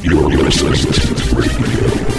You're listening to Radio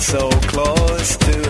so close to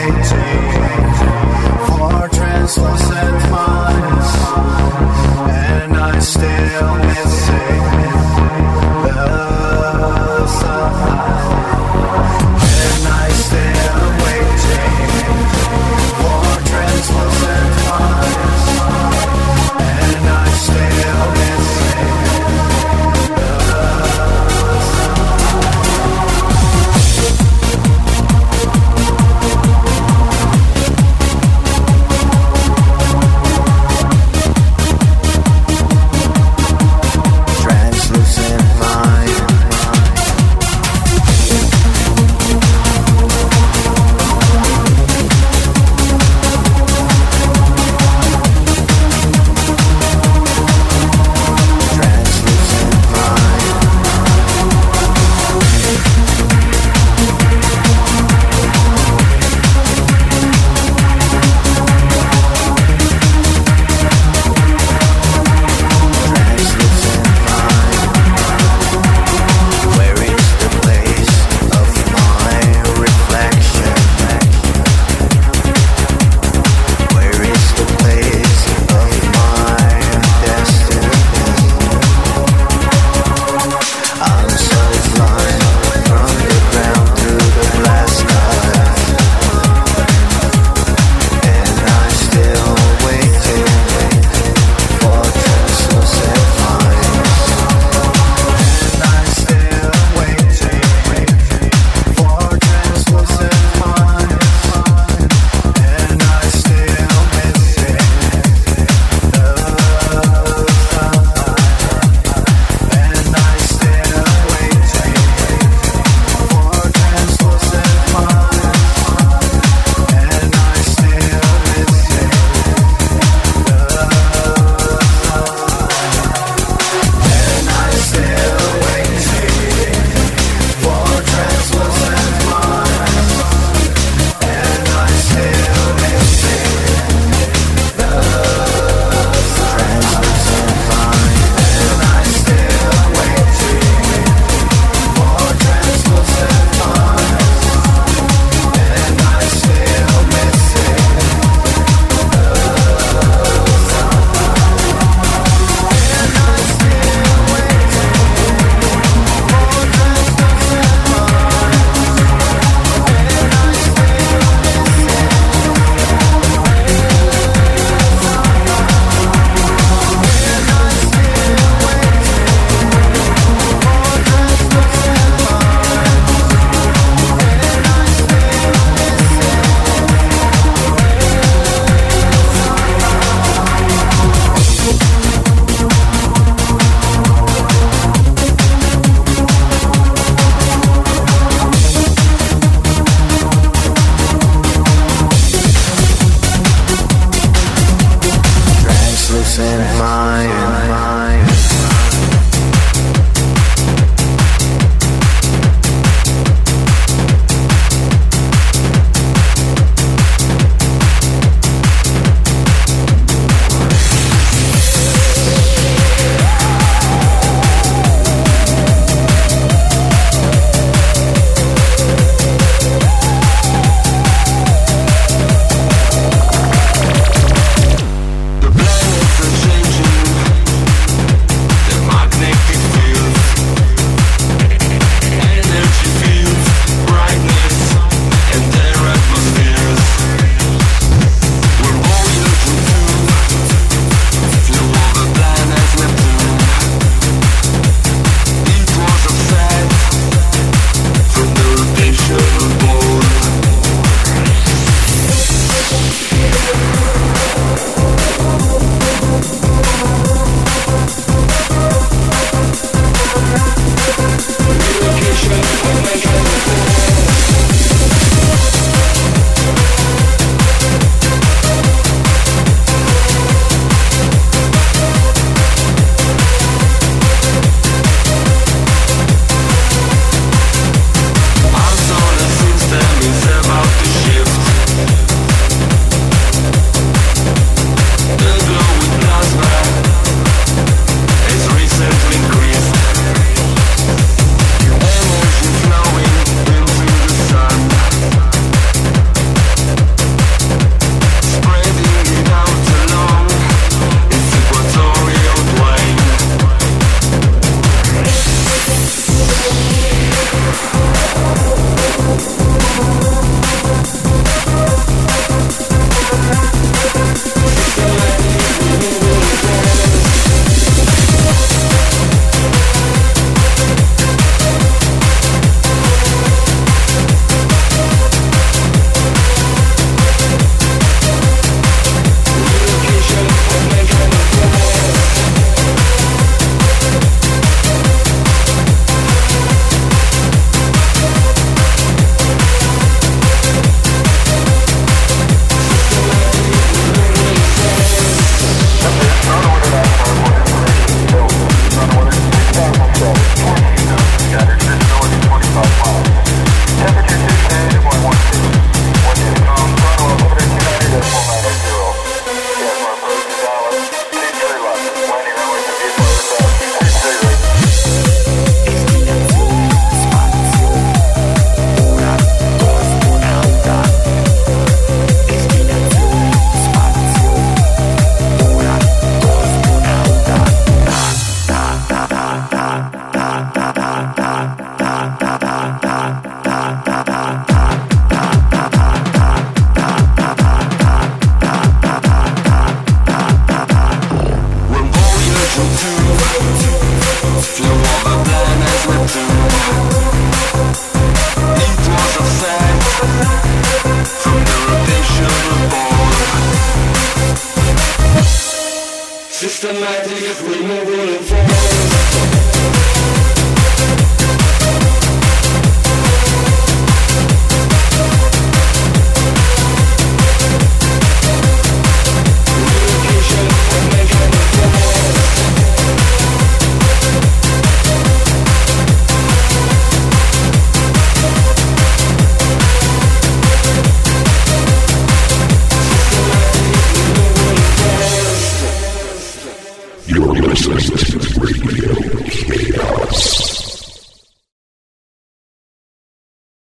crazy.